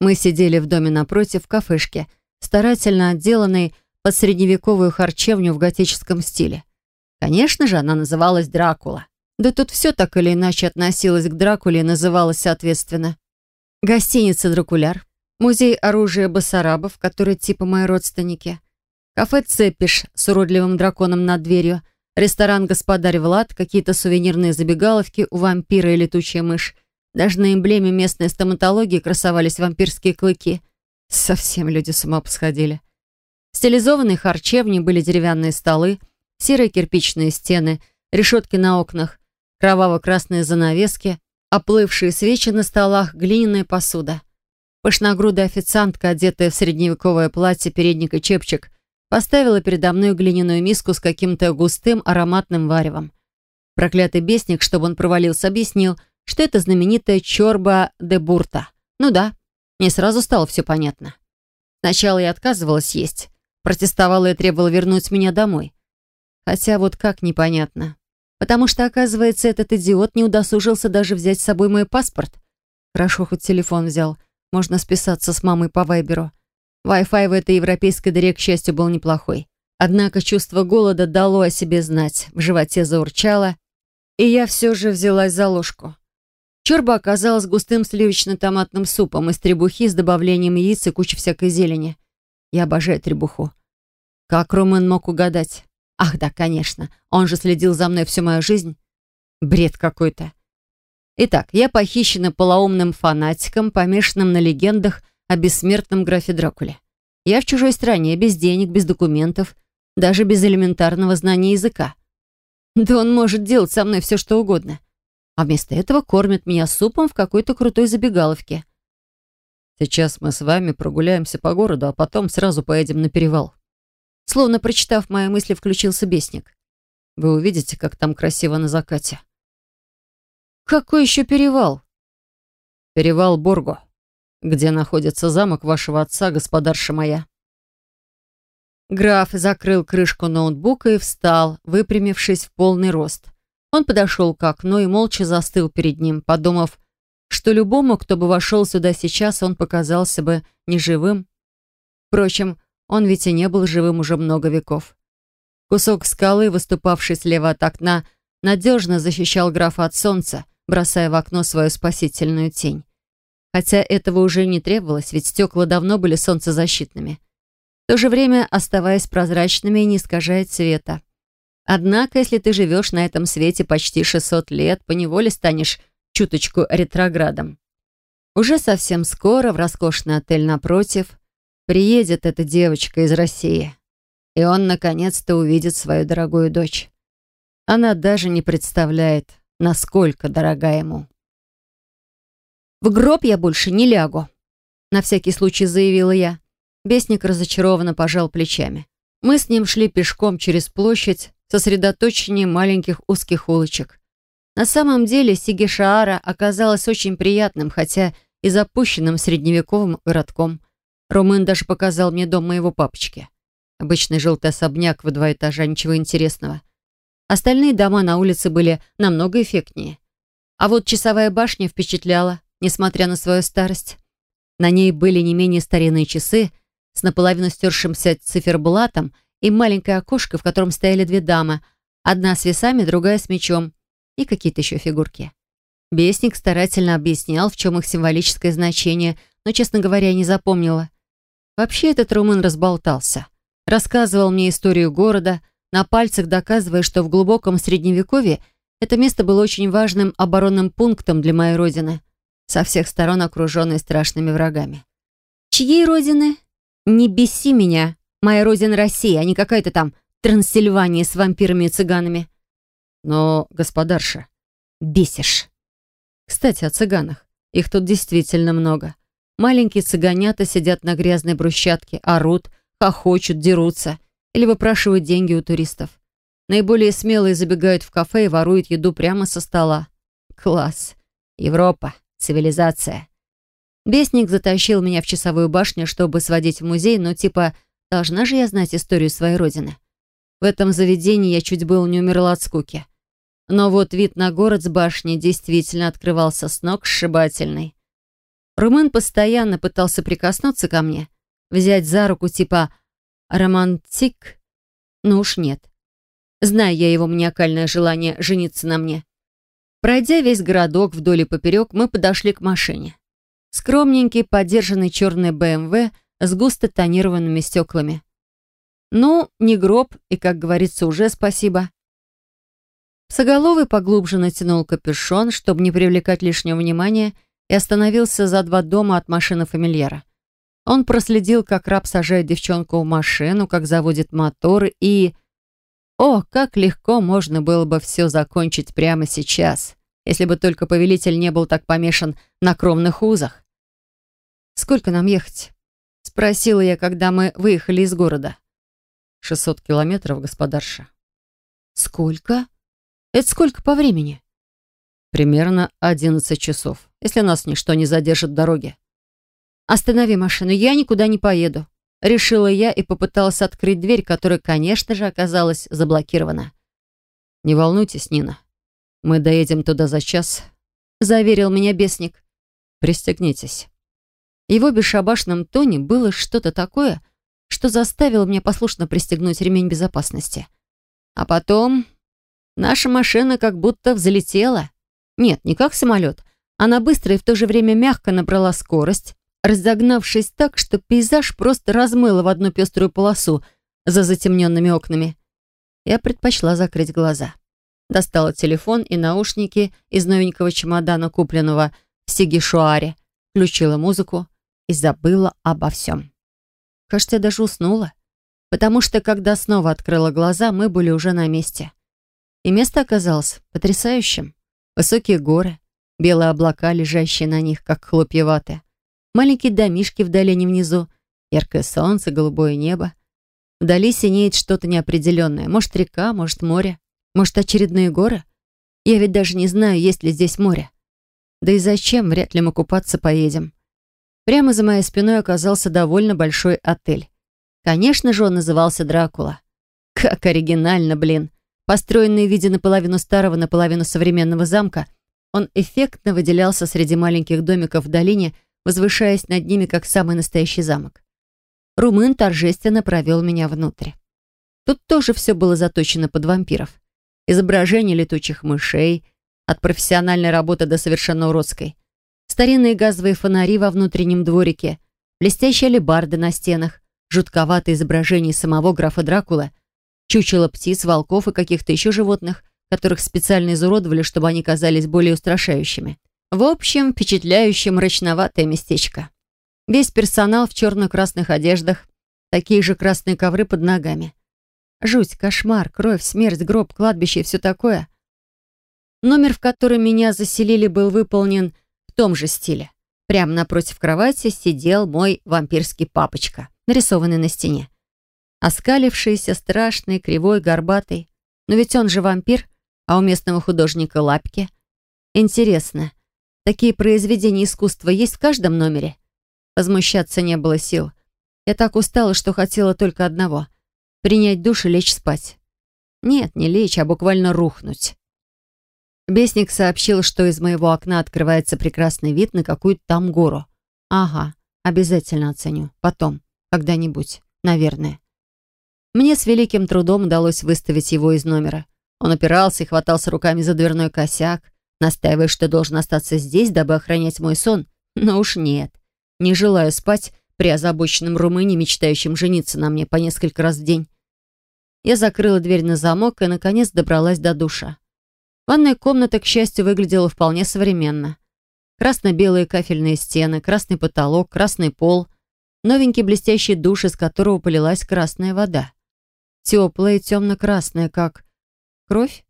Мы сидели в доме напротив, в кафешке, старательно отделанной под средневековую харчевню в готическом стиле. Конечно же, она называлась «Дракула». Да тут все так или иначе относилось к Дракуле и называлось соответственно. Гостиница «Дракуляр», музей оружия Басарабов, которые типа мои родственники, кафе «Цепиш» с уродливым драконом над дверью, ресторан «Господарь Влад», какие-то сувенирные забегаловки у вампира и летучая мышь. Даже на эмблеме местной стоматологии красовались вампирские клыки. Совсем люди с ума посходили. В стилизованной харчевне были деревянные столы, серые кирпичные стены, решетки на окнах, кроваво-красные занавески, оплывшие свечи на столах, глиняная посуда. Пышногрудая официантка, одетая в средневековое платье, передник и чепчик, поставила передо мной глиняную миску с каким-то густым ароматным варевом. Проклятый бесник, чтобы он провалился, объяснил, что это знаменитая чорба де бурта. Ну да, мне сразу стало все понятно. Сначала я отказывалась есть, протестовала и требовала вернуть меня домой. Хотя вот как непонятно. Потому что, оказывается, этот идиот не удосужился даже взять с собой мой паспорт. Хорошо, хоть телефон взял. Можно списаться с мамой по вайберу. Wi-Fi в этой европейской дыре, к счастью, был неплохой. Однако чувство голода дало о себе знать. В животе заурчало, и я все же взялась за ложку. Чорба оказалась густым сливочно-томатным супом из требухи с добавлением яиц и кучи всякой зелени. Я обожаю требуху. Как Роман мог угадать? Ах да, конечно, он же следил за мной всю мою жизнь. Бред какой-то. Итак, я похищена полоумным фанатиком, помешанным на легендах о бессмертном графе Дракуле. Я в чужой стране, без денег, без документов, даже без элементарного знания языка. Да он может делать со мной все, что угодно. А вместо этого кормит меня супом в какой-то крутой забегаловке. Сейчас мы с вами прогуляемся по городу, а потом сразу поедем на перевал. Словно прочитав мои мысли, включился бесник. Вы увидите, как там красиво на закате. Какой еще перевал? Перевал Борго, где находится замок вашего отца, господарша моя. Граф закрыл крышку ноутбука и встал, выпрямившись в полный рост. Он подошел к окну и молча застыл перед ним, подумав, что любому, кто бы вошел сюда сейчас, он показался бы неживым. Впрочем, он ведь и не был живым уже много веков. Кусок скалы, выступавший слева от окна, надежно защищал графа от солнца, бросая в окно свою спасительную тень. Хотя этого уже не требовалось, ведь стекла давно были солнцезащитными. В то же время оставаясь прозрачными и не искажая цвета. Однако, если ты живешь на этом свете почти 600 лет, поневоле станешь чуточку ретроградом. Уже совсем скоро в роскошный отель напротив Приедет эта девочка из России, и он наконец-то увидит свою дорогую дочь. Она даже не представляет, насколько дорога ему. «В гроб я больше не лягу», — на всякий случай заявила я. Бесник разочарованно пожал плечами. Мы с ним шли пешком через площадь, сосредоточение маленьких узких улочек. На самом деле Сигишаара оказалась очень приятным, хотя и запущенным средневековым городком. Ромэн даже показал мне дом моего папочки. Обычный желтый особняк в два этажа, ничего интересного. Остальные дома на улице были намного эффектнее. А вот часовая башня впечатляла, несмотря на свою старость. На ней были не менее старинные часы с наполовину стершимся циферблатом и маленькое окошко, в котором стояли две дамы, одна с весами, другая с мечом, и какие-то еще фигурки. Бесник старательно объяснял, в чем их символическое значение, но, честно говоря, не запомнила. Вообще этот румын разболтался. Рассказывал мне историю города, на пальцах доказывая, что в глубоком средневековье это место было очень важным оборонным пунктом для моей родины, со всех сторон окруженной страшными врагами. «Чьей родины? Не беси меня. Моя родина Россия, а не какая-то там Трансильвания с вампирами и цыганами». «Но, господарша...» «Бесишь». Кстати, о цыганах. Их тут действительно много. Маленькие цыганята сидят на грязной брусчатке, орут, хохочут, дерутся или выпрашивают деньги у туристов. Наиболее смелые забегают в кафе и воруют еду прямо со стола. Класс. Европа. Цивилизация. Бесник затащил меня в часовую башню, чтобы сводить в музей, но типа должна же я знать историю своей родины. В этом заведении я чуть было не умерла от скуки. Но вот вид на город с башни действительно открывался с ног сшибательный. Румын постоянно пытался прикоснуться ко мне, взять за руку типа «романтик», но уж нет. Знаю я его маниакальное желание жениться на мне. Пройдя весь городок вдоль и поперек, мы подошли к машине. Скромненький, подержанный черный БМВ с густо тонированными стеклами. Ну, не гроб, и, как говорится, уже спасибо. Соголовый поглубже натянул капюшон, чтобы не привлекать лишнего внимания, и остановился за два дома от машины фамильяра. Он проследил, как раб сажает девчонку в машину, как заводит мотор и... О, как легко можно было бы все закончить прямо сейчас, если бы только повелитель не был так помешан на кровных узах. «Сколько нам ехать?» — спросила я, когда мы выехали из города. «Шестьсот километров, господарша». «Сколько? Это сколько по времени?» «Примерно одиннадцать часов, если нас ничто не задержит в дороге». «Останови машину, я никуда не поеду», — решила я и попыталась открыть дверь, которая, конечно же, оказалась заблокирована. «Не волнуйтесь, Нина. Мы доедем туда за час», — заверил меня бесник. «Пристегнитесь». Его бесшабашном тоне было что-то такое, что заставило меня послушно пристегнуть ремень безопасности. А потом наша машина как будто взлетела. Нет, не как самолет. Она быстро и в то же время мягко набрала скорость, разогнавшись так, что пейзаж просто размыло в одну пеструю полосу за затемненными окнами. Я предпочла закрыть глаза. Достала телефон и наушники из новенького чемодана, купленного в Сигишуаре, включила музыку и забыла обо всем. Кажется, я даже уснула, потому что, когда снова открыла глаза, мы были уже на месте. И место оказалось потрясающим. Высокие горы, белые облака, лежащие на них, как хлопья ваты маленькие домишки в долине внизу, яркое солнце, голубое небо. Вдали синеет что-то неопределенное. Может, река, может, море, может, очередные горы. Я ведь даже не знаю, есть ли здесь море. Да и зачем, вряд ли мы купаться поедем. Прямо за моей спиной оказался довольно большой отель. Конечно же, он назывался «Дракула». Как оригинально, блин. Построенный в виде наполовину старого, наполовину современного замка, он эффектно выделялся среди маленьких домиков в долине, возвышаясь над ними, как самый настоящий замок. Румын торжественно провел меня внутрь. Тут тоже все было заточено под вампиров. Изображения летучих мышей, от профессиональной работы до совершенно уродской. Старинные газовые фонари во внутреннем дворике, блестящие алебарды на стенах, жутковатые изображения самого графа Дракула, чучело птиц, волков и каких-то еще животных, которых специально изуродовали, чтобы они казались более устрашающими. В общем, впечатляющее мрачноватое местечко. Весь персонал в черно-красных одеждах, такие же красные ковры под ногами. Жуть, кошмар, кровь, смерть, гроб, кладбище и все такое. Номер, в который меня заселили, был выполнен том же стиле. Прямо напротив кровати сидел мой вампирский папочка, нарисованный на стене. Оскалившийся, страшный, кривой, горбатый. Но ведь он же вампир, а у местного художника лапки. Интересно, Такие произведения искусства есть в каждом номере. Возмущаться не было сил. Я так устала, что хотела только одного — принять душ и лечь спать. Нет, не лечь, а буквально рухнуть. Бесник сообщил, что из моего окна открывается прекрасный вид на какую-то там гору. Ага, обязательно оценю. Потом, когда-нибудь, наверное. Мне с великим трудом удалось выставить его из номера. Он опирался и хватался руками за дверной косяк, Настаиваешь, что должен остаться здесь, дабы охранять мой сон? Но уж нет. Не желаю спать при озабоченном румыне, мечтающем жениться на мне по несколько раз в день. Я закрыла дверь на замок и, наконец, добралась до душа. Ванная комната, к счастью, выглядела вполне современно. Красно-белые кафельные стены, красный потолок, красный пол, новенький блестящий душ, из которого полилась красная вода. Теплая и темно-красная, как кровь.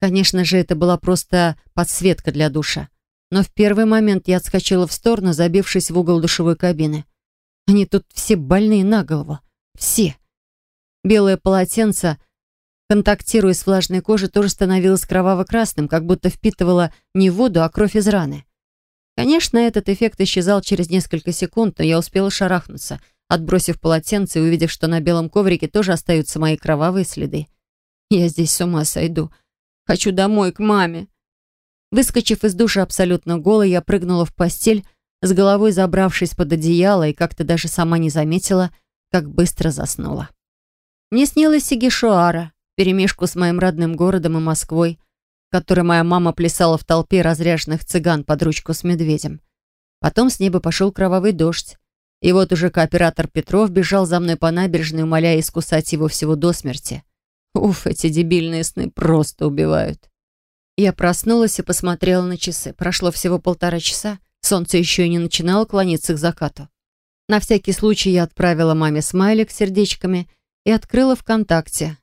Конечно же, это была просто подсветка для душа. Но в первый момент я отскочила в сторону, забившись в угол душевой кабины. Они тут все больные на голову. Все. Белое полотенце, контактируя с влажной кожей, тоже становилось кроваво-красным, как будто впитывало не воду, а кровь из раны. Конечно, этот эффект исчезал через несколько секунд, но я успела шарахнуться, отбросив полотенце и увидев, что на белом коврике тоже остаются мои кровавые следы. Я здесь с ума сойду. Хочу домой, к маме. Выскочив из душа абсолютно голой, я прыгнула в постель, с головой забравшись под одеяло и как-то даже сама не заметила, как быстро заснула. Мне снилась Сигишуара, перемешку с моим родным городом и Москвой, в которой моя мама плясала в толпе разряженных цыган под ручку с медведем. Потом с неба пошел кровавый дождь, и вот уже кооператор Петров бежал за мной по набережной, умоляя искусать его всего до смерти. Уф, эти дебильные сны просто убивают. Я проснулась и посмотрела на часы. Прошло всего полтора часа. Солнце еще и не начинало клониться к закату. На всякий случай я отправила маме смайлик с сердечками и открыла ВКонтакте.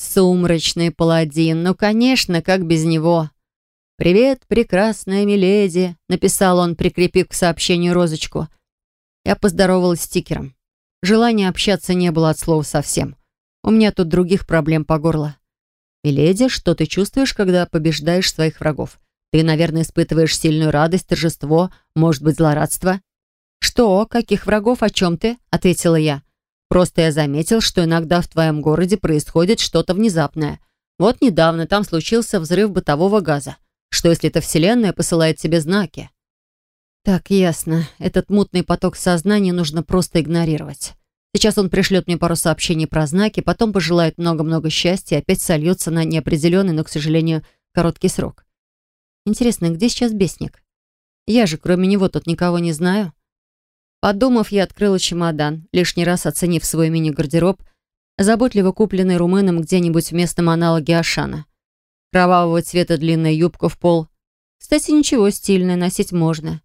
Сумрачный паладин, ну, конечно, как без него. «Привет, прекрасная миледи», — написал он, прикрепив к сообщению розочку. Я поздоровалась стикером. Желания общаться не было от слова совсем. У меня тут других проблем по горло. «Миледи, что ты чувствуешь, когда побеждаешь своих врагов? Ты, наверное, испытываешь сильную радость, торжество, может быть, злорадство?» «Что? Каких врагов? О чем ты?» — ответила я. «Просто я заметил, что иногда в твоем городе происходит что-то внезапное. Вот недавно там случился взрыв бытового газа. Что, если эта вселенная посылает тебе знаки?» «Так, ясно. Этот мутный поток сознания нужно просто игнорировать. Сейчас он пришлет мне пару сообщений про знаки, потом пожелает много-много счастья и опять сольется на неопределенный, но, к сожалению, короткий срок. Интересно, где сейчас бесник? Я же, кроме него, тут никого не знаю. Подумав, я открыла чемодан, лишний раз оценив свой мини-гардероб, заботливо купленный румыном где-нибудь в местном аналоге Ашана. Кровавого цвета длинная юбка в пол. Кстати, ничего, стильная, носить можно.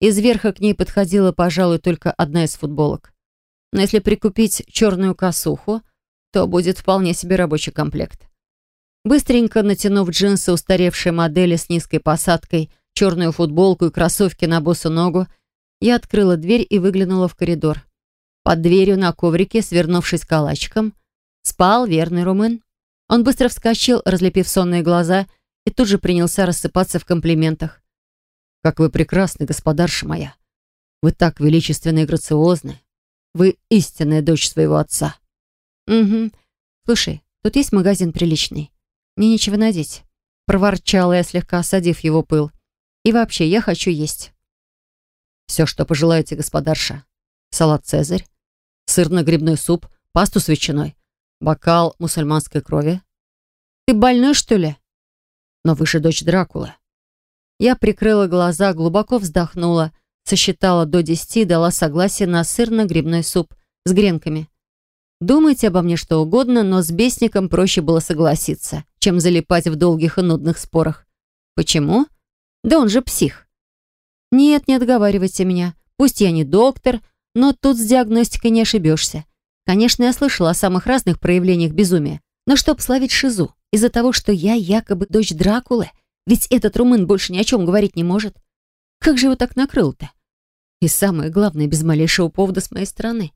Из верха к ней подходила, пожалуй, только одна из футболок. Но если прикупить черную косуху, то будет вполне себе рабочий комплект. Быстренько натянув джинсы устаревшей модели с низкой посадкой, черную футболку и кроссовки на босу ногу, я открыла дверь и выглянула в коридор. Под дверью на коврике, свернувшись калачиком, спал верный румын. Он быстро вскочил, разлепив сонные глаза, и тут же принялся рассыпаться в комплиментах. «Как вы прекрасны, господарша моя! Вы так величественны и грациозны! Вы истинная дочь своего отца. Угу. Слушай, тут есть магазин приличный. Мне нечего надеть. Проворчала я, слегка осадив его пыл. И вообще, я хочу есть. Все, что пожелаете, господарша. Салат «Цезарь», сырно-грибной суп, пасту с ветчиной, бокал мусульманской крови. Ты больной, что ли? Но вы же дочь Дракулы. Я прикрыла глаза, глубоко вздохнула сосчитала до десяти дала согласие на сырно-грибной суп с гренками. Думайте обо мне что угодно, но с бесником проще было согласиться, чем залипать в долгих и нудных спорах. Почему? Да он же псих. Нет, не отговаривайте меня. Пусть я не доктор, но тут с диагностикой не ошибешься. Конечно, я слышала о самых разных проявлениях безумия. Но чтоб славить Шизу из-за того, что я якобы дочь Дракулы, ведь этот румын больше ни о чем говорить не может. Как же его так накрыл-то? И самое главное, без малейшего повода с моей стороны.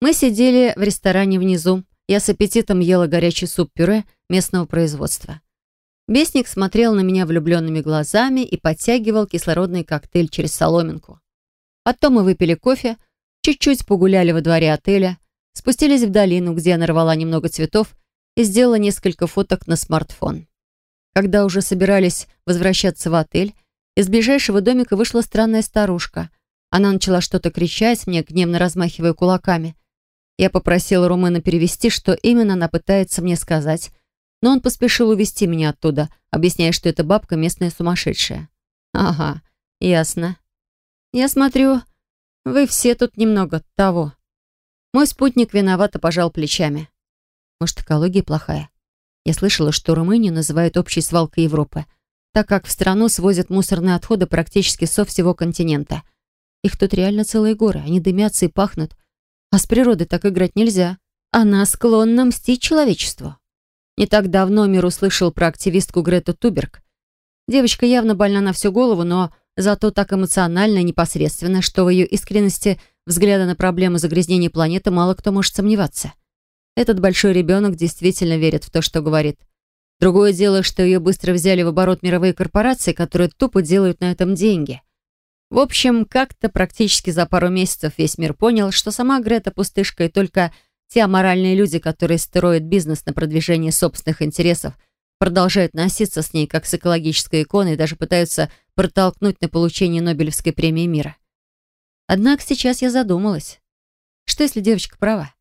Мы сидели в ресторане внизу. Я с аппетитом ела горячий суп-пюре местного производства. Бесник смотрел на меня влюбленными глазами и подтягивал кислородный коктейль через соломинку. Потом мы выпили кофе, чуть-чуть погуляли во дворе отеля, спустились в долину, где я нарвала немного цветов и сделала несколько фоток на смартфон. Когда уже собирались возвращаться в отель, из ближайшего домика вышла странная старушка. Она начала что-то кричать мне, гневно размахивая кулаками. Я попросила Румына перевести, что именно она пытается мне сказать, но он поспешил увести меня оттуда, объясняя, что эта бабка местная сумасшедшая. «Ага, ясно. Я смотрю, вы все тут немного того». Мой спутник виновато пожал плечами. Может, экология плохая? Я слышала, что Румынию называют общей свалкой Европы так как в страну свозят мусорные отходы практически со всего континента. Их тут реально целые горы, они дымятся и пахнут. А с природой так играть нельзя. Она склонна мстить человечеству. Не так давно мир услышал про активистку Грету Туберг. Девочка явно больна на всю голову, но зато так эмоционально и непосредственно, что в ее искренности взгляда на проблему загрязнения планеты мало кто может сомневаться. Этот большой ребенок действительно верит в то, что говорит – Другое дело, что ее быстро взяли в оборот мировые корпорации, которые тупо делают на этом деньги. В общем, как-то практически за пару месяцев весь мир понял, что сама Грета пустышка и только те аморальные люди, которые строят бизнес на продвижение собственных интересов, продолжают носиться с ней, как с экологической иконой, и даже пытаются протолкнуть на получение Нобелевской премии мира. Однако сейчас я задумалась. Что если девочка права?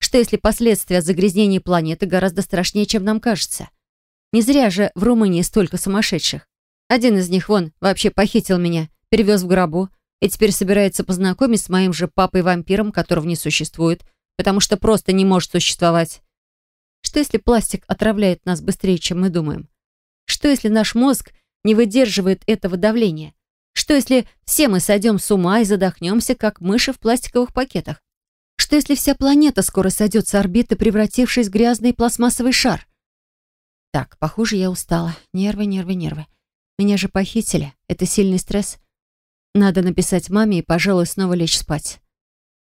Что если последствия загрязнения планеты гораздо страшнее, чем нам кажется? Не зря же в Румынии столько сумасшедших. Один из них, вон, вообще похитил меня, перевез в гробу и теперь собирается познакомить с моим же папой-вампиром, которого не существует, потому что просто не может существовать. Что если пластик отравляет нас быстрее, чем мы думаем? Что если наш мозг не выдерживает этого давления? Что если все мы сойдем с ума и задохнемся, как мыши в пластиковых пакетах? Что если вся планета скоро сойдет с орбиты, превратившись в грязный пластмассовый шар? Так, похоже, я устала. Нервы, нервы, нервы. Меня же похитили. Это сильный стресс. Надо написать маме и, пожалуй, снова лечь спать.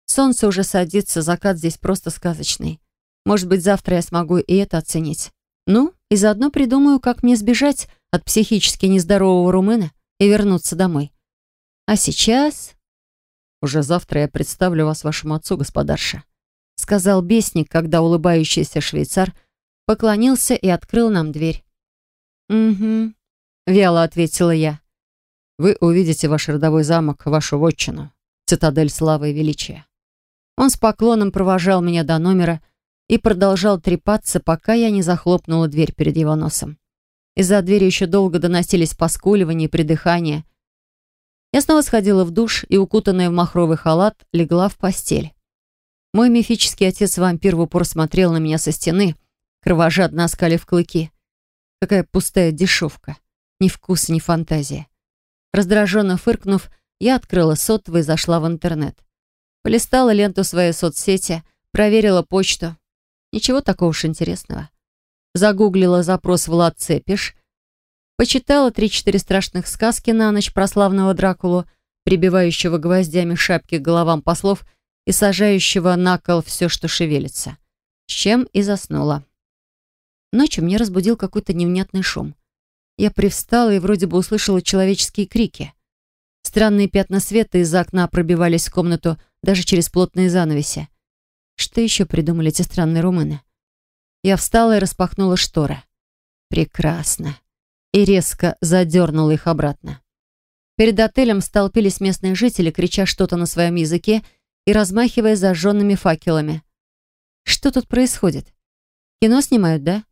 Солнце уже садится, закат здесь просто сказочный. Может быть, завтра я смогу и это оценить. Ну, и заодно придумаю, как мне сбежать от психически нездорового румына и вернуться домой. А сейчас... Уже завтра я представлю вас вашему отцу, господарша, сказал бесник, когда улыбающийся швейцар поклонился и открыл нам дверь. «Угу», — вяло ответила я. «Вы увидите ваш родовой замок, вашу вотчину, цитадель славы и величия». Он с поклоном провожал меня до номера и продолжал трепаться, пока я не захлопнула дверь перед его носом. Из-за двери еще долго доносились поскуливания и придыхания. Я снова сходила в душ и, укутанная в махровый халат, легла в постель. Мой мифический отец-вампир в упор смотрел на меня со стены, кровожадно оскалив клыки. Какая пустая дешевка. Ни вкуса, ни фантазия. Раздраженно фыркнув, я открыла сотовый и зашла в интернет. Полистала ленту своей соцсети, проверила почту. Ничего такого уж интересного. Загуглила запрос «Влад Цепиш», почитала три-четыре страшных сказки на ночь про славного Дракулу, прибивающего гвоздями шапки к головам послов и сажающего на кол все, что шевелится. С чем и заснула. Ночью мне разбудил какой-то невнятный шум. Я привстала и вроде бы услышала человеческие крики. Странные пятна света из окна пробивались в комнату даже через плотные занавеси. Что еще придумали эти странные румыны? Я встала и распахнула шторы. Прекрасно. И резко задернула их обратно. Перед отелем столпились местные жители, крича что-то на своем языке и размахивая зажженными факелами. Что тут происходит? Кино снимают, да?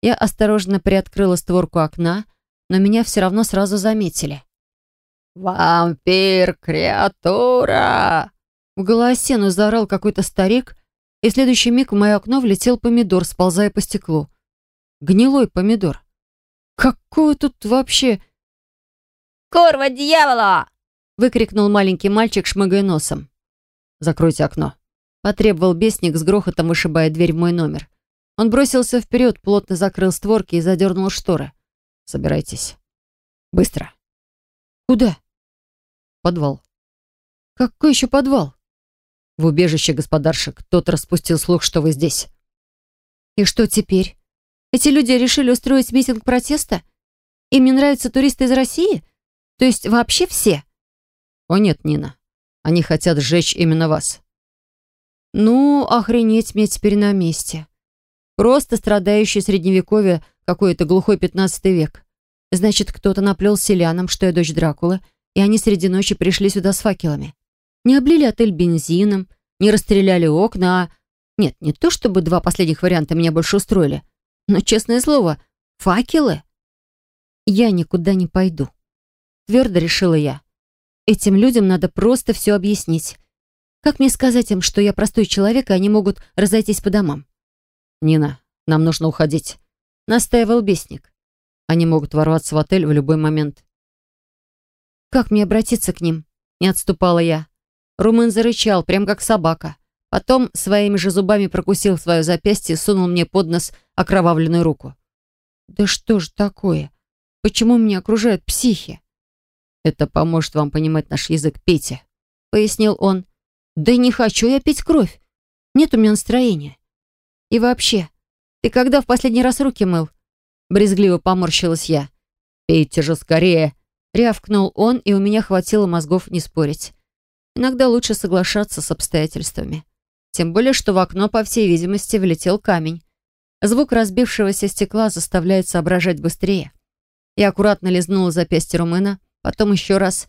Я осторожно приоткрыла створку окна, но меня все равно сразу заметили. «Вампир, креатура!» В голосену заорал какой-то старик, и в следующий миг в мое окно влетел помидор, сползая по стеклу. Гнилой помидор. Какое тут вообще... «Курва дьявола!» выкрикнул маленький мальчик, шмыгая носом. «Закройте окно», — потребовал бесник с грохотом, вышибая дверь в мой номер. Он бросился вперед, плотно закрыл створки и задернул шторы. «Собирайтесь. Быстро». «Куда?» «Подвал». «Какой еще подвал?» «В убежище, господарша. Кто-то распустил слух, что вы здесь». «И что теперь? Эти люди решили устроить митинг протеста? Им не нравятся туристы из России? То есть вообще все?» «О нет, Нина. Они хотят сжечь именно вас». «Ну, охренеть мне теперь на месте. Просто страдающий средневековье какой-то глухой пятнадцатый век. Значит, кто-то наплел селянам, что я дочь Дракулы, и они среди ночи пришли сюда с факелами. Не облили отель бензином, не расстреляли окна, а... Нет, не то чтобы два последних варианта меня больше устроили, но, честное слово, факелы? Я никуда не пойду. Твердо решила я. Этим людям надо просто все объяснить. Как мне сказать им, что я простой человек, и они могут разойтись по домам? «Нина, нам нужно уходить», — настаивал бесник. «Они могут ворваться в отель в любой момент». «Как мне обратиться к ним?» — не отступала я. Румын зарычал, прям как собака. Потом своими же зубами прокусил свое запястье и сунул мне под нос окровавленную руку. «Да что ж такое? Почему меня окружают психи?» «Это поможет вам понимать наш язык, пейте», — пояснил он. «Да не хочу я пить кровь. Нет у меня настроения. И вообще, ты когда в последний раз руки мыл?» Брезгливо поморщилась я. «Пейте же скорее!» Рявкнул он, и у меня хватило мозгов не спорить. Иногда лучше соглашаться с обстоятельствами. Тем более, что в окно, по всей видимости, влетел камень. Звук разбившегося стекла заставляет соображать быстрее. Я аккуратно лизнула запястье Румына, потом еще раз.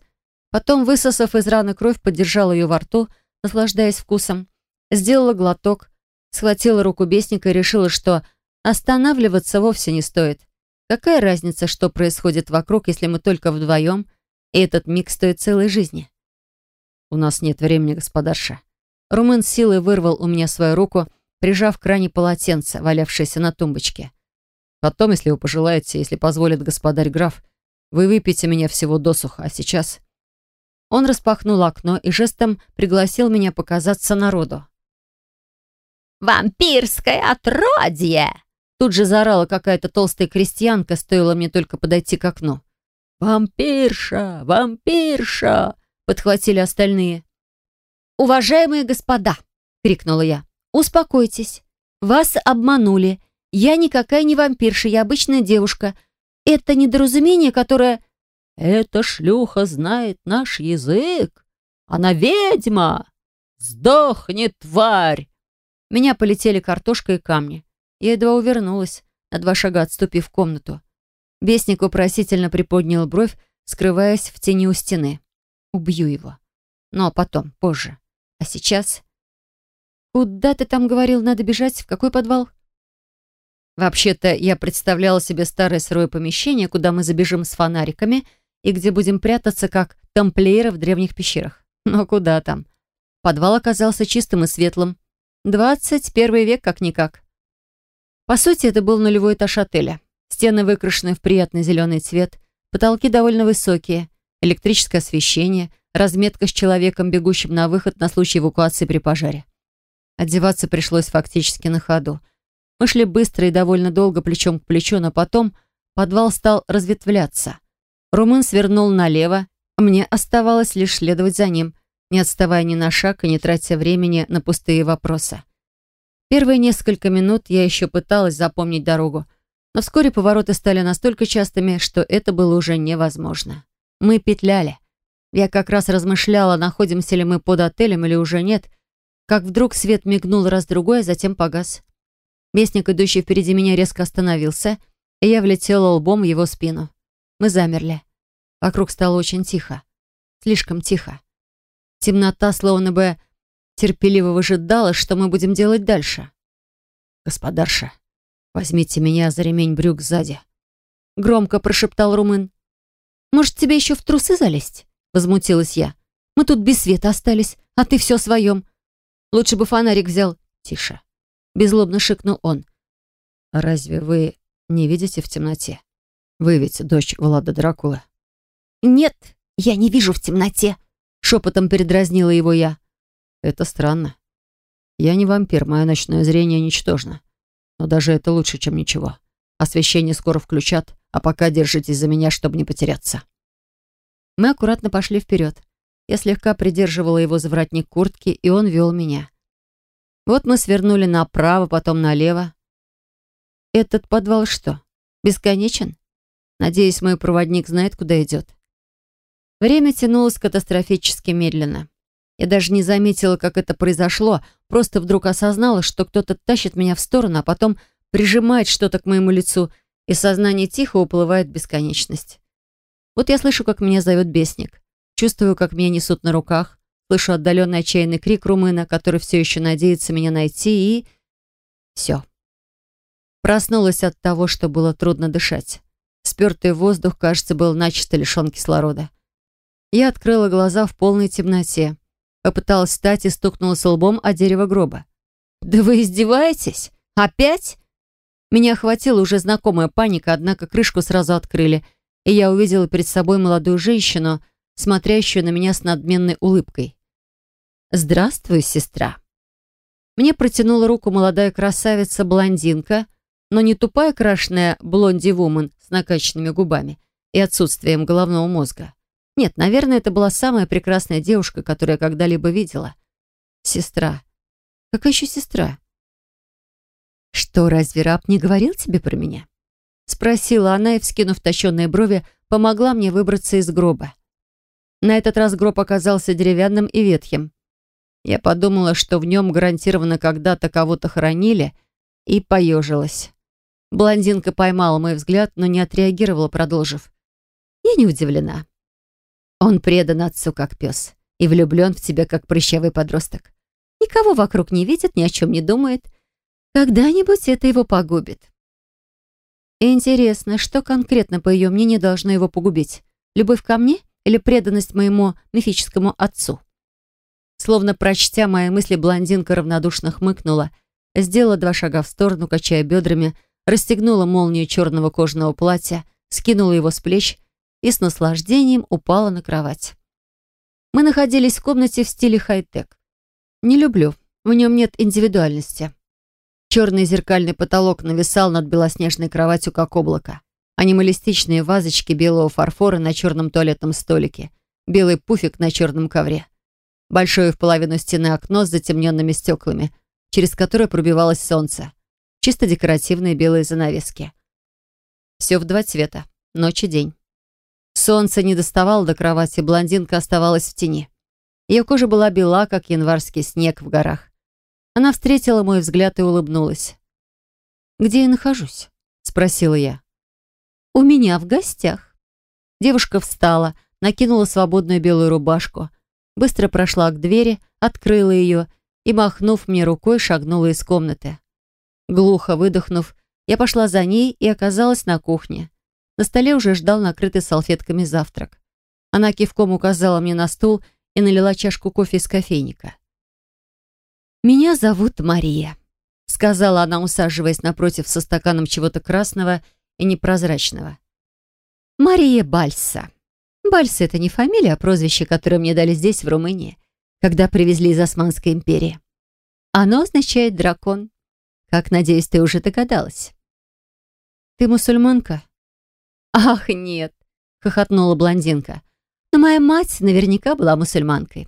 Потом, высосав из раны кровь, подержала ее во рту, наслаждаясь вкусом. Сделала глоток, схватила руку бесника и решила, что останавливаться вовсе не стоит. Какая разница, что происходит вокруг, если мы только вдвоем, и этот миг стоит целой жизни? У нас нет времени, господарша. Румын силой вырвал у меня свою руку, прижав к ране полотенце, валявшееся на тумбочке. Потом, если вы пожелаете, если позволит господарь граф, вы выпьете меня всего досуха, а сейчас... Он распахнул окно и жестом пригласил меня показаться народу. «Вампирское отродье!» Тут же заорала какая-то толстая крестьянка, стоило мне только подойти к окну. «Вампирша! Вампирша!» — подхватили остальные. «Уважаемые господа!» — крикнула я. «Успокойтесь. Вас обманули. Я никакая не вампирша, я обычная девушка. Это недоразумение, которое...» «Эта шлюха знает наш язык. Она ведьма! Сдохни, тварь!» Меня полетели картошка и камни. Я едва увернулась, на два шага отступив в комнату. Бесник вопросительно приподнял бровь, скрываясь в тени у стены. Убью его. Но потом, позже. А сейчас... «Куда ты там говорил, надо бежать? В какой подвал?» Вообще-то я представляла себе старое сырое помещение, куда мы забежим с фонариками и где будем прятаться, как тамплиеры в древних пещерах. Но куда там? Подвал оказался чистым и светлым. Двадцать первый век как-никак. По сути, это был нулевой этаж отеля. Стены выкрашены в приятный зеленый цвет, потолки довольно высокие, электрическое освещение, разметка с человеком, бегущим на выход на случай эвакуации при пожаре. Одеваться пришлось фактически на ходу. Мы шли быстро и довольно долго плечом к плечу, но потом подвал стал разветвляться. Румын свернул налево, а мне оставалось лишь следовать за ним, не отставая ни на шаг и не тратя времени на пустые вопросы. Первые несколько минут я еще пыталась запомнить дорогу, но вскоре повороты стали настолько частыми, что это было уже невозможно. Мы петляли. Я как раз размышляла, находимся ли мы под отелем или уже нет, как вдруг свет мигнул раз-другой, а затем погас. Местник, идущий впереди меня, резко остановился, и я влетела лбом в его спину. Мы замерли. Вокруг стало очень тихо. Слишком тихо. Темнота словно бы терпеливо выжидала, что мы будем делать дальше. «Господарша, возьмите меня за ремень брюк сзади», — громко прошептал Румын. «Может, тебе еще в трусы залезть?» — возмутилась я. «Мы тут без света остались, а ты все своем. Лучше бы фонарик взял». «Тише», — безлобно шикнул он. «Разве вы не видите в темноте? Вы ведь дочь Влада Дракулы». «Нет, я не вижу в темноте», — шепотом передразнила его я. Это странно. Я не вампир, мое ночное зрение ничтожно. Но даже это лучше, чем ничего. Освещение скоро включат, а пока держитесь за меня, чтобы не потеряться. Мы аккуратно пошли вперед. Я слегка придерживала его за воротник куртки, и он вел меня. Вот мы свернули направо, потом налево. Этот подвал что, бесконечен? Надеюсь, мой проводник знает, куда идет. Время тянулось катастрофически медленно. Я даже не заметила, как это произошло, просто вдруг осознала, что кто-то тащит меня в сторону, а потом прижимает что-то к моему лицу, и сознание тихо уплывает в бесконечность. Вот я слышу, как меня зовет бесник. Чувствую, как меня несут на руках. Слышу отдаленный отчаянный крик румына, который все еще надеется меня найти, и... Все. Проснулась от того, что было трудно дышать. Спертый воздух, кажется, был начисто лишен кислорода. Я открыла глаза в полной темноте. Попыталась встать и стукнулась лбом о дерево гроба. «Да вы издеваетесь? Опять?» Меня охватила уже знакомая паника, однако крышку сразу открыли, и я увидела перед собой молодую женщину, смотрящую на меня с надменной улыбкой. «Здравствуй, сестра». Мне протянула руку молодая красавица-блондинка, но не тупая крашеная блонди-вумен с накачанными губами и отсутствием головного мозга. Нет, наверное, это была самая прекрасная девушка, которую я когда-либо видела. Сестра. Какая еще сестра? Что, разве раб не говорил тебе про меня? Спросила она и, вскинув тощенные брови, помогла мне выбраться из гроба. На этот раз гроб оказался деревянным и ветхим. Я подумала, что в нем гарантированно когда-то кого-то хоронили, и поежилась. Блондинка поймала мой взгляд, но не отреагировала, продолжив. «Я не удивлена. Он предан отцу, как пес, и влюблен в тебя, как прыщавый подросток. Никого вокруг не видит, ни о чем не думает. Когда-нибудь это его погубит. Интересно, что конкретно, по ее мнению, должно его погубить? Любовь ко мне или преданность моему мифическому отцу? Словно прочтя мои мысли, блондинка равнодушно хмыкнула, сделала два шага в сторону, качая бедрами, расстегнула молнию черного кожаного платья, скинула его с плеч и с наслаждением упала на кровать. Мы находились в комнате в стиле хай-тек. Не люблю, в нем нет индивидуальности. Черный зеркальный потолок нависал над белоснежной кроватью, как облако. Анималистичные вазочки белого фарфора на черном туалетном столике. Белый пуфик на черном ковре. Большое в половину стены окно с затемненными стеклами, через которое пробивалось солнце. Чисто декоративные белые занавески. Все в два цвета. Ночь и день. Солнце не доставало до кровати, блондинка оставалась в тени. Ее кожа была бела, как январский снег в горах. Она встретила мой взгляд и улыбнулась. «Где я нахожусь?» — спросила я. «У меня в гостях». Девушка встала, накинула свободную белую рубашку, быстро прошла к двери, открыла ее и, махнув мне рукой, шагнула из комнаты. Глухо выдохнув, я пошла за ней и оказалась на кухне. На столе уже ждал накрытый салфетками завтрак. Она кивком указала мне на стул и налила чашку кофе из кофейника. «Меня зовут Мария», — сказала она, усаживаясь напротив со стаканом чего-то красного и непрозрачного. «Мария Бальса. Бальса — это не фамилия, а прозвище, которое мне дали здесь, в Румынии, когда привезли из Османской империи. Оно означает «дракон». Как, надеюсь, ты уже догадалась. «Ты мусульманка?» «Ах, нет», — хохотнула блондинка. «Но моя мать наверняка была мусульманкой.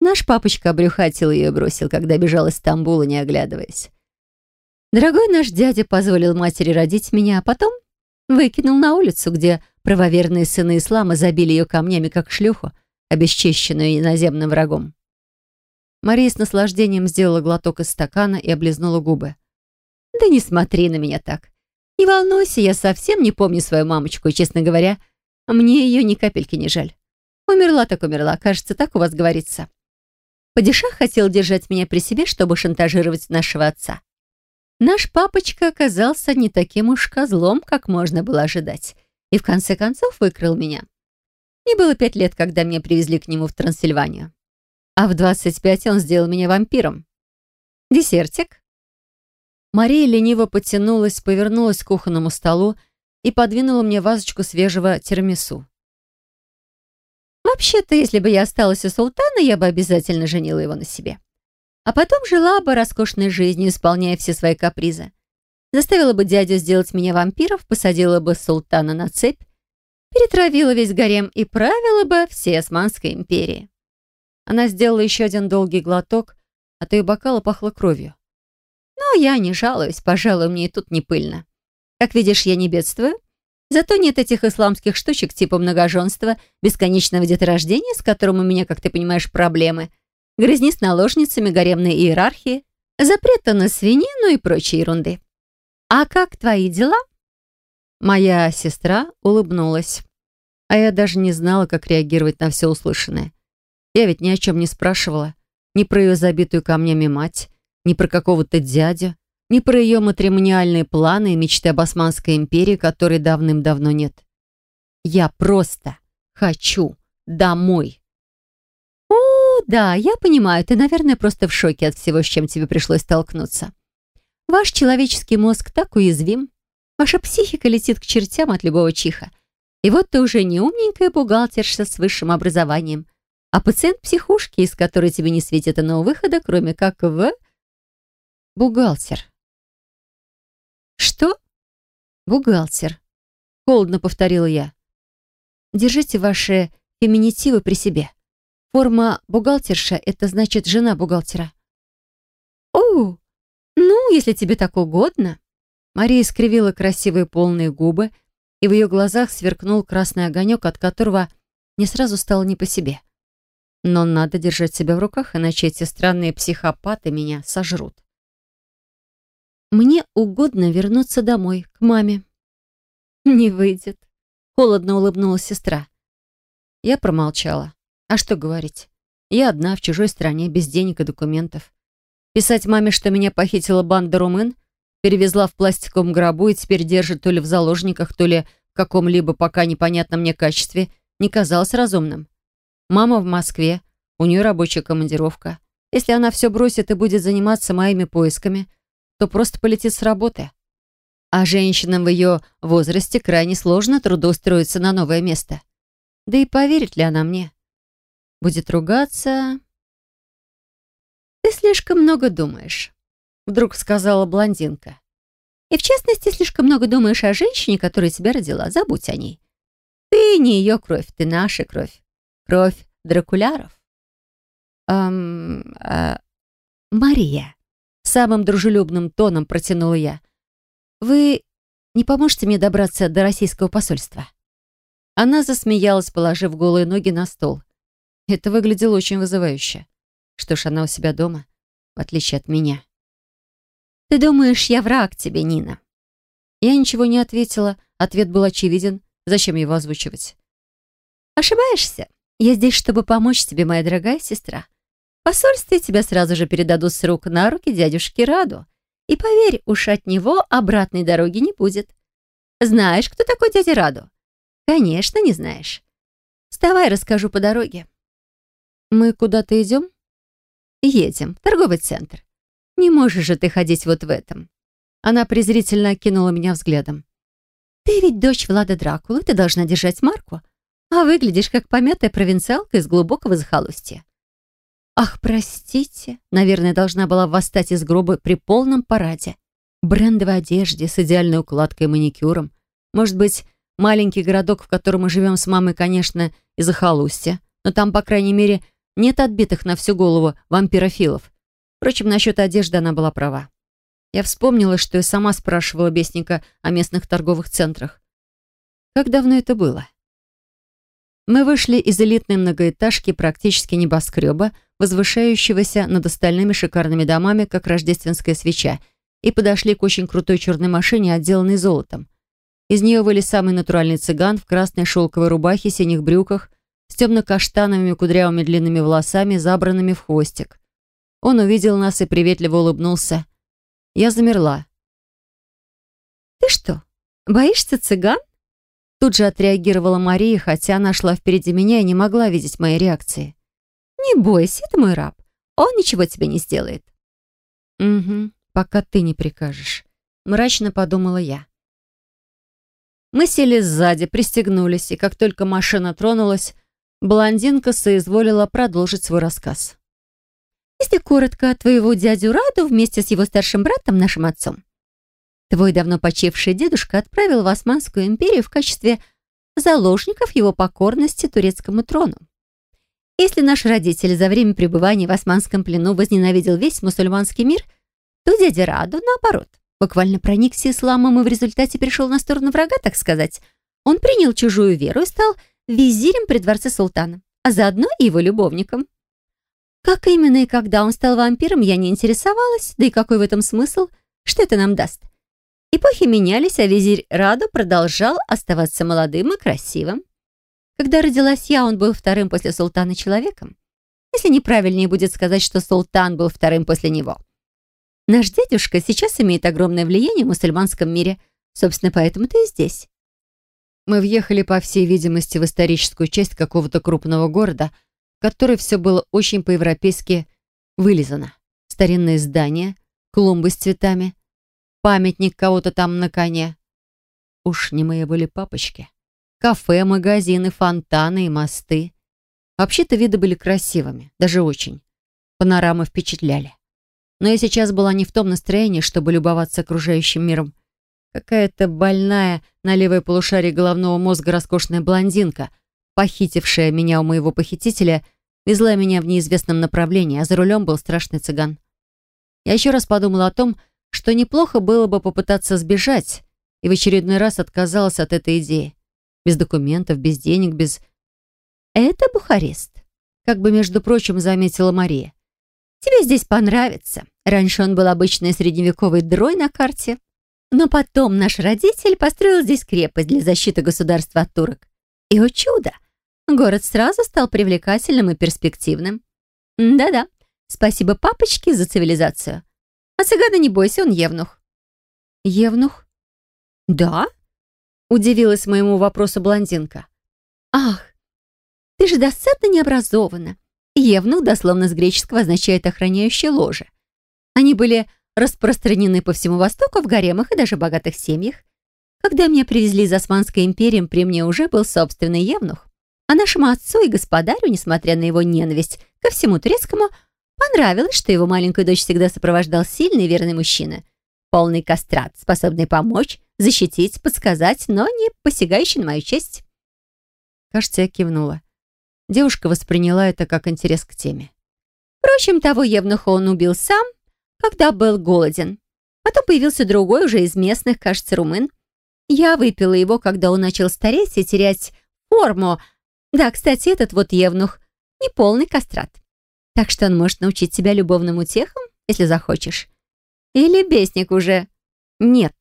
Наш папочка обрюхатил ее и бросил, когда бежал из Стамбула, не оглядываясь. Дорогой наш дядя позволил матери родить меня, а потом выкинул на улицу, где правоверные сыны ислама забили ее камнями, как шлюху, обесчищенную иноземным врагом. Мария с наслаждением сделала глоток из стакана и облизнула губы. «Да не смотри на меня так. Не волнуйся, я совсем не помню свою мамочку, и, честно говоря, мне ее ни капельки не жаль. Умерла так умерла, кажется, так у вас говорится. Падишах хотел держать меня при себе, чтобы шантажировать нашего отца. Наш папочка оказался не таким уж козлом, как можно было ожидать, и в конце концов выкрал меня. Мне было пять лет, когда меня привезли к нему в Трансильванию. А в 25 он сделал меня вампиром. Десертик. Мария лениво потянулась, повернулась к кухонному столу и подвинула мне вазочку свежего тирамису. Вообще-то, если бы я осталась у султана, я бы обязательно женила его на себе. А потом жила бы роскошной жизнью, исполняя все свои капризы. Заставила бы дядю сделать меня вампиров, посадила бы султана на цепь, перетравила весь гарем и правила бы всей Османской империи. Она сделала еще один долгий глоток, от ее бокала пахло кровью. Но я не жалуюсь, пожалуй, мне и тут не пыльно. Как видишь, я не бедствую. Зато нет этих исламских штучек типа многоженства, бесконечного деторождения, с которым у меня, как ты понимаешь, проблемы, грызни с наложницами, гаремной иерархии, запрета на свинину и прочей ерунды. А как твои дела? Моя сестра улыбнулась. А я даже не знала, как реагировать на все услышанное. Я ведь ни о чем не спрашивала. Ни про ее забитую камнями мать, ни про какого-то дядю, ни про ее матримониальные планы и мечты об Османской империи, которой давным-давно нет. Я просто хочу домой. О, да, я понимаю, ты, наверное, просто в шоке от всего, с чем тебе пришлось столкнуться. Ваш человеческий мозг так уязвим. Ваша психика летит к чертям от любого чиха. И вот ты уже не умненькая бухгалтерша с высшим образованием, а пациент психушки, из которой тебе не светит иного выхода, кроме как в... Бухгалтер. «Что?» «Бухгалтер», — холодно повторила я. «Держите ваши феминитивы при себе. Форма бухгалтерша — это значит жена бухгалтера». «О, ну, если тебе так угодно». Мария скривила красивые полные губы, и в ее глазах сверкнул красный огонек, от которого не сразу стало не по себе. Но надо держать себя в руках, иначе эти странные психопаты меня сожрут. Мне угодно вернуться домой, к маме. Не выйдет. Холодно улыбнулась сестра. Я промолчала. А что говорить? Я одна в чужой стране, без денег и документов. Писать маме, что меня похитила банда румын, перевезла в пластиковом гробу и теперь держит то ли в заложниках, то ли в каком-либо пока непонятном мне качестве, не казалось разумным. Мама в Москве, у нее рабочая командировка. Если она все бросит и будет заниматься моими поисками, то просто полетит с работы. А женщинам в ее возрасте крайне сложно трудоустроиться на новое место. Да и поверит ли она мне? Будет ругаться... «Ты слишком много думаешь», — вдруг сказала блондинка. «И в частности, слишком много думаешь о женщине, которая тебя родила. Забудь о ней. Ты не ее кровь, ты наша кровь. Кровь дракуляров». «Эм... Э, Мария», — самым дружелюбным тоном протянула я. «Вы не поможете мне добраться до российского посольства?» Она засмеялась, положив голые ноги на стол. Это выглядело очень вызывающе. Что ж, она у себя дома, в отличие от меня. «Ты думаешь, я враг тебе, Нина?» Я ничего не ответила. Ответ был очевиден. Зачем его озвучивать? «Ошибаешься. Я здесь, чтобы помочь тебе, моя дорогая сестра. Посольстве тебя сразу же передадут с рук на руки дядюшке Раду. И поверь, уж от него обратной дороги не будет. Знаешь, кто такой дядя Раду? Конечно, не знаешь. Вставай, расскажу по дороге. Мы куда-то идем? Едем, в торговый центр. Не можешь же ты ходить вот в этом. Она презрительно окинула меня взглядом. Ты ведь дочь Влада Дракулы, ты должна держать марку. А выглядишь как помятая провинциалка из глубокого захолустья. Ах, простите, наверное, должна была восстать из гроба при полном параде. Брендовой одежде, с идеальной укладкой и маникюром. Может быть, маленький городок, в котором мы живем с мамой, конечно, из захолустья, но там, по крайней мере, нет отбитых на всю голову вампирофилов. Впрочем, насчет одежды она была права. Я вспомнила, что и сама спрашивала Бесника о местных торговых центрах. Как давно это было? Мы вышли из элитной многоэтажки практически небоскреба, возвышающегося над остальными шикарными домами, как рождественская свеча, и подошли к очень крутой черной машине, отделанной золотом. Из нее вылез самый натуральный цыган в красной шелковой рубахе, синих брюках, с темно-каштановыми кудрявыми длинными волосами, забранными в хвостик. Он увидел нас и приветливо улыбнулся. Я замерла. «Ты что, боишься цыган?» Тут же отреагировала Мария, хотя она шла впереди меня и не могла видеть моей реакции. «Не бойся, это мой раб. Он ничего тебе не сделает». «Угу, пока ты не прикажешь», — мрачно подумала я. Мы сели сзади, пристегнулись, и как только машина тронулась, блондинка соизволила продолжить свой рассказ. «Если коротко, твоего дядю Раду вместе с его старшим братом, нашим отцом, Твой давно почивший дедушка отправил в Османскую империю в качестве заложников его покорности турецкому трону. Если наш родитель за время пребывания в османском плену возненавидел весь мусульманский мир, то дядя Раду, наоборот, буквально проникся исламом и в результате перешел на сторону врага, так сказать. Он принял чужую веру и стал визирем при дворце султана, а заодно и его любовником. Как именно и когда он стал вампиром, я не интересовалась, да и какой в этом смысл, что это нам даст. Эпохи менялись, а визирь Раду продолжал оставаться молодым и красивым. Когда родилась я, он был вторым после султана человеком. Если неправильнее будет сказать, что султан был вторым после него. Наш дедушка сейчас имеет огромное влияние в мусульманском мире. Собственно, поэтому ты и здесь. Мы въехали, по всей видимости, в историческую часть какого-то крупного города, в которой все было очень по-европейски вылизано. Старинные здания, клумбы с цветами, памятник кого-то там на коне. Уж не мои были папочки. Кафе, магазины, фонтаны и мосты. Вообще-то виды были красивыми, даже очень. Панорамы впечатляли. Но я сейчас была не в том настроении, чтобы любоваться окружающим миром. Какая-то больная на левой полушарии головного мозга роскошная блондинка, похитившая меня у моего похитителя, везла меня в неизвестном направлении, а за рулем был страшный цыган. Я еще раз подумала о том, что неплохо было бы попытаться сбежать, и в очередной раз отказалась от этой идеи. Без документов, без денег, без... «Это Бухарест», как бы, между прочим, заметила Мария. «Тебе здесь понравится. Раньше он был обычной средневековой дрой на карте, но потом наш родитель построил здесь крепость для защиты государства от турок. И, о чудо, город сразу стал привлекательным и перспективным. Да-да, спасибо папочке за цивилизацию. А цыгана не бойся, он евнух. Евнух? Да? Удивилась моему вопросу блондинка. Ах, ты же достаточно необразована. Евнух дословно с греческого означает «охраняющее ложе». Они были распространены по всему Востоку в гаремах и даже богатых семьях. Когда меня привезли из Османской империи, при мне уже был собственный евнух. А нашему отцу и господарю, несмотря на его ненависть ко всему турецкому, понравилось, что его маленькую дочь всегда сопровождал сильный и верный мужчина. Полный кастрат, способный помочь, защитить, подсказать, но не посягающий на мою честь. Кажется, я кивнула. Девушка восприняла это как интерес к теме. Впрочем, того евнуха он убил сам, когда был голоден. Потом появился другой, уже из местных, кажется, румын. Я выпила его, когда он начал стареть и терять форму. Да, кстати, этот вот евнух — неполный кастрат. Так что он может научить тебя любовным утехам, если захочешь. Или бесник уже? Нет.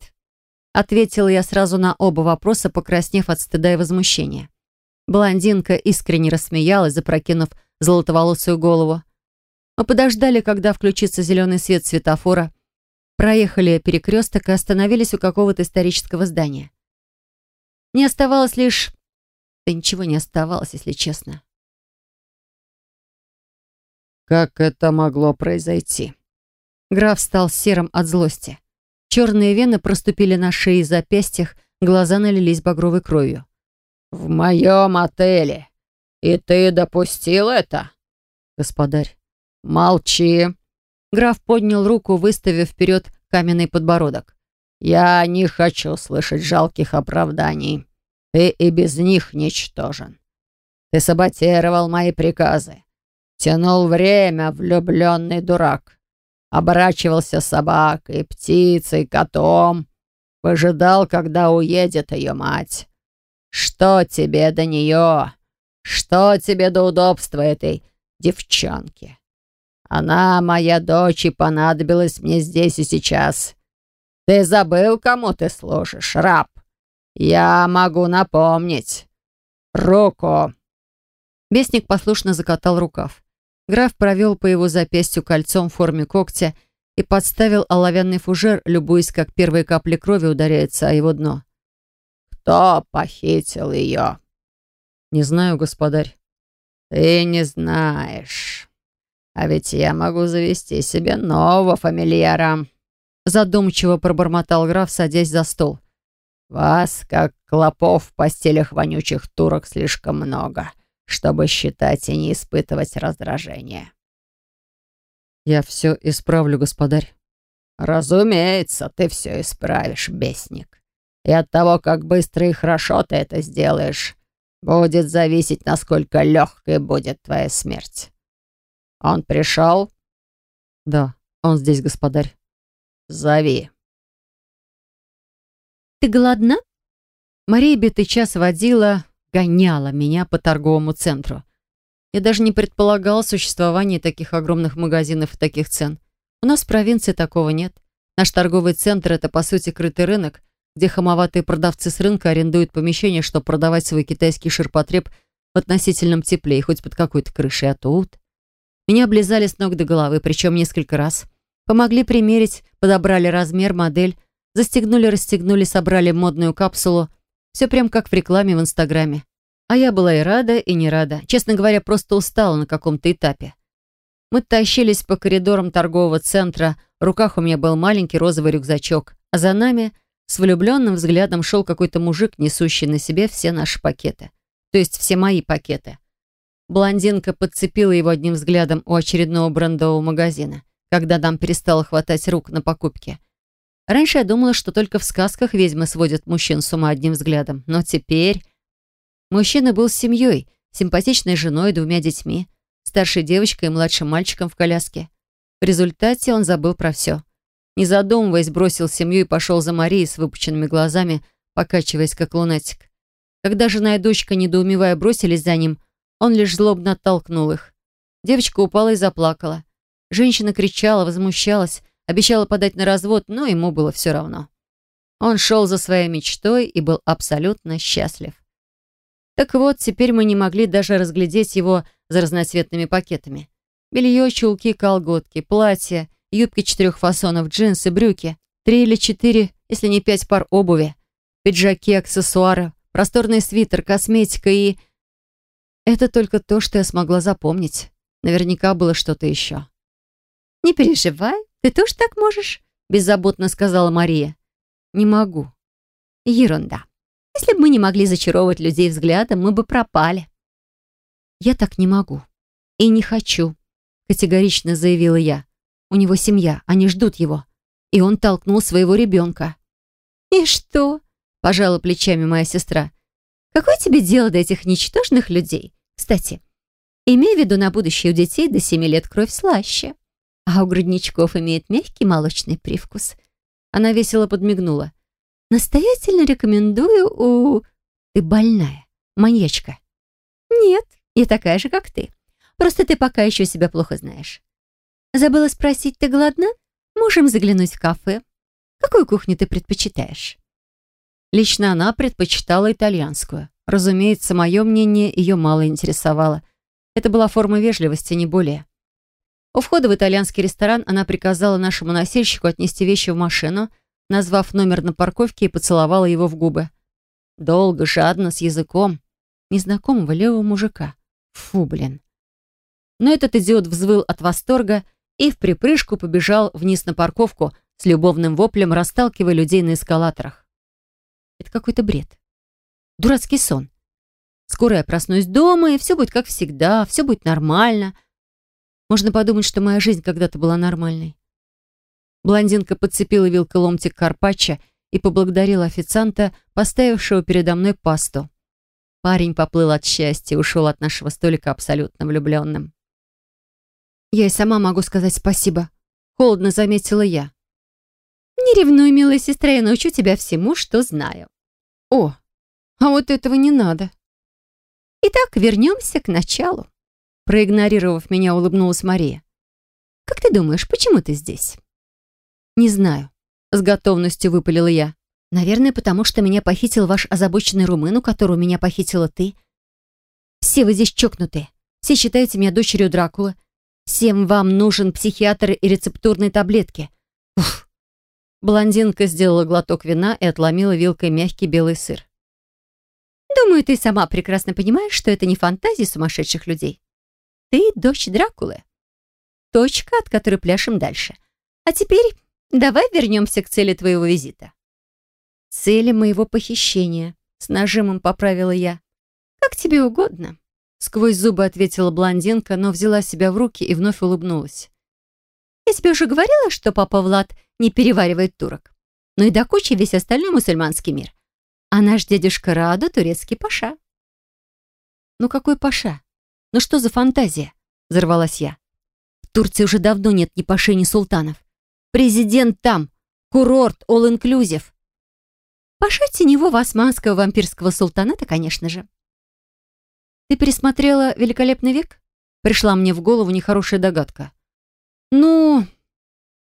Ответила я сразу на оба вопроса, покраснев от стыда и возмущения. Блондинка искренне рассмеялась, запрокинув золотоволосую голову. Мы подождали, когда включится зеленый свет светофора, проехали перекресток и остановились у какого-то исторического здания. Не оставалось лишь... Да ничего не оставалось, если честно. Как это могло произойти? Граф стал серым от злости. Черные вены проступили на шее и запястьях, глаза налились багровой кровью. «В моем отеле. И ты допустил это?» «Господарь, «Молчи!» Граф поднял руку, выставив вперед каменный подбородок. «Я не хочу слышать жалких оправданий. Ты и без них ничтожен. Ты саботировал мои приказы. Тянул время, влюбленный дурак. Оборачивался собакой, птицей, котом. Выжидал, когда уедет ее мать. Что тебе до нее? Что тебе до удобства этой девчонки? Она, моя дочь, и понадобилась мне здесь и сейчас. Ты забыл, кому ты служишь, раб? Я могу напомнить. Руку!» Бесник послушно закатал рукав. Граф провел по его запястью кольцом в форме когтя и подставил оловянный фужер, любуясь, как первые капли крови ударяются о его дно. «Кто похитил ее?» «Не знаю, господарь». «Ты не знаешь. А ведь я могу завести себе нового фамильяра. Задумчиво пробормотал граф, садясь за стол. Вас, как клопов в постелях вонючих турок, слишком много, чтобы считать и не испытывать раздражения. Я все исправлю, господарь. Разумеется, ты все исправишь, бесник. И от того, как быстро и хорошо ты это сделаешь, будет зависеть, насколько легкой будет твоя смерть. «Он пришел?» «Да, он здесь, господарь». «Зови». «Ты голодна?» Мария битый час водила, гоняла меня по торговому центру. Я даже не предполагал существование таких огромных магазинов и таких цен. У нас в провинции такого нет. Наш торговый центр — это, по сути, крытый рынок, где хамоватые продавцы с рынка арендуют помещение, чтобы продавать свой китайский ширпотреб в относительном тепле и хоть под какой-то крышей. А тут... Меня облизали с ног до головы, причем несколько раз. Помогли примерить, подобрали размер, модель, застегнули, расстегнули, собрали модную капсулу. Все прям как в рекламе в Инстаграме. А я была и рада, и не рада. Честно говоря, просто устала на каком-то этапе. Мы тащились по коридорам торгового центра. В руках у меня был маленький розовый рюкзачок. А за нами с влюбленным взглядом шел какой-то мужик, несущий на себе все наши пакеты. То есть все мои пакеты. Блондинка подцепила его одним взглядом у очередного брендового магазина, когда нам перестало хватать рук на покупки. Раньше я думала, что только в сказках ведьмы сводят мужчин с ума одним взглядом, но теперь... Мужчина был с семьей, симпатичной женой и двумя детьми, старшей девочкой и младшим мальчиком в коляске. В результате он забыл про все. Не задумываясь, бросил семью и пошел за Марией с выпученными глазами, покачиваясь как лунатик. Когда жена и дочка, недоумевая, бросились за ним, он лишь злобно оттолкнул их. Девочка упала и заплакала. Женщина кричала, возмущалась, обещала подать на развод, но ему было все равно. Он шел за своей мечтой и был абсолютно счастлив. Так вот, теперь мы не могли даже разглядеть его за разноцветными пакетами. Белье, чулки, колготки, платья, юбки четырех фасонов, джинсы, брюки, три или четыре, если не пять пар обуви, пиджаки, аксессуары, просторный свитер, косметика и... Это только то, что я смогла запомнить. Наверняка было что-то еще. «Не переживай, ты тоже так можешь», — беззаботно сказала Мария. «Не могу». «Ерунда. Если бы мы не могли зачаровывать людей взглядом, мы бы пропали». «Я так не могу. И не хочу», — категорично заявила я. «У него семья, они ждут его. И он толкнул своего ребенка». «И что?» — пожала плечами моя сестра. «Какое тебе дело до этих ничтожных людей? Кстати, имей в виду на будущее у детей до семи лет кровь слаще, а у грудничков имеет мягкий молочный привкус». Она весело подмигнула. «Настоятельно рекомендую у...» «Ты больная, маньячка». «Нет, я такая же, как ты. Просто ты пока еще себя плохо знаешь. Забыла спросить, ты голодна? Можем заглянуть в кафе. Какую кухню ты предпочитаешь?» Лично она предпочитала итальянскую. Разумеется, мое мнение ее мало интересовало. Это была форма вежливости, не более. У входа в итальянский ресторан она приказала нашему носильщику отнести вещи в машину, назвав номер на парковке и поцеловала его в губы. Долго, жадно, с языком. Незнакомого левого мужика. Фу, блин. Но этот идиот взвыл от восторга и в припрыжку побежал вниз на парковку с любовным воплем, расталкивая людей на эскалаторах. Это какой-то бред. Дурацкий сон. Скоро я проснусь дома, и все будет как всегда, все будет нормально. Можно подумать, что моя жизнь когда-то была нормальной. Блондинка подцепила вилкой ломтик карпаччо и поблагодарила официанта, поставившего передо мной пасту. Парень поплыл от счастья и ушел от нашего столика абсолютно влюбленным. «Я и сама могу сказать спасибо», — холодно заметила я. «Не ревнуй, милая сестра, я научу тебя всему, что знаю». «О, а вот этого не надо». «Итак, вернемся к началу», — проигнорировав меня, улыбнулась Мария. «Как ты думаешь, почему ты здесь?» «Не знаю», — с готовностью выпалила я. «Наверное, потому что меня похитил ваш озабоченный румын, у которого меня похитила ты. Все вы здесь чокнутые. Все считаете меня дочерью Дракулы. Всем вам нужен психиатр и рецептурные таблетки. Уф. Блондинка сделала глоток вина и отломила вилкой мягкий белый сыр. Думаю, ты сама прекрасно понимаешь, что это не фантазии сумасшедших людей. Ты дочь Дракулы. Точка, от которой пляшем дальше. А теперь давай вернемся к цели твоего визита. Цели моего похищения. С нажимом поправила я. Как тебе угодно. Сквозь зубы ответила блондинка, но взяла себя в руки и вновь улыбнулась. «Я тебе уже говорила, что папа Влад не переваривает турок. Ну и до кучи весь остальной мусульманский мир. А наш дедушка Раду турецкий паша». «Ну какой паша? Ну что за фантазия?» — взорвалась я. «В Турции уже давно нет ни паши, ни султанов. Президент там, курорт, all-inclusive». «Паша теневого османского вампирского султаната, конечно же», «Ты пересмотрела «Великолепный век»?» Пришла мне в голову нехорошая догадка. «Ну,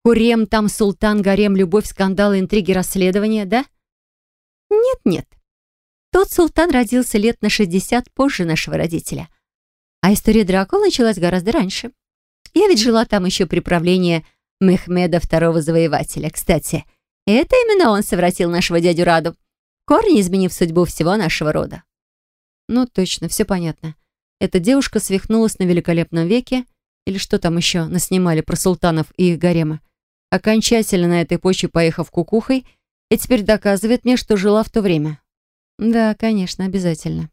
Курем там, султан, гарем, любовь, скандалы, интриги, расследования, да?» «Нет-нет. Тот султан родился лет на 60 позже нашего родителя. А история Дракула началась гораздо раньше. Я ведь жила там еще при правлении Мехмеда II Завоевателя. Кстати, это именно он совратил нашего дядю Раду, корни изменив судьбу всего нашего рода. Ну, точно, все понятно. Эта девушка свихнулась на великолепном веке, или что там еще наснимали про султанов и их гаремы, окончательно на этой почве поехав кукухой, и теперь доказывает мне, что жила в то время. Да, конечно, обязательно.